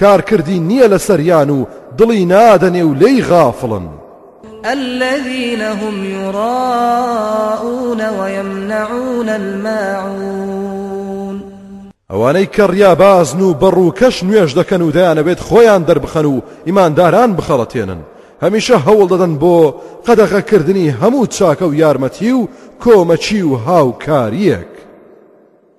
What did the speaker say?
کارکردی نیە لەسەریان و دڵی نادەنێ و لێی غافڵن. الذین هم یراون ویمنعون الماعون ئەوانەی کە ڕیابازن و بە ڕووکەش نوێژ دەکەن و دەیانەوێت خۆیان دەربخەن و ئیمانداران بخەڵەتێنن هەمیشە هەوڵ دەدەن بۆ قەدەغەکردنی هەموو چاکە و یارمەتی و کۆمەچی و هاوکاریەک